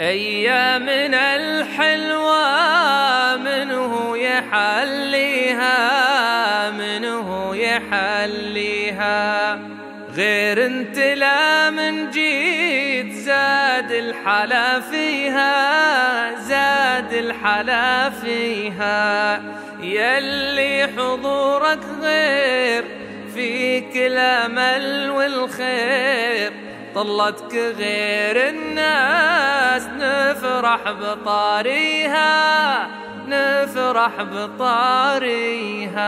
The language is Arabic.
أيامنا الحلوة منه يحليها منه يحليها. غير انت لا من جيت زاد الحلا فيها زاد الحلا فيها. يلي حضورك غير فيك الامل والخير. طلتك غير الناس نفرح بطاريها نفرح بطاريها.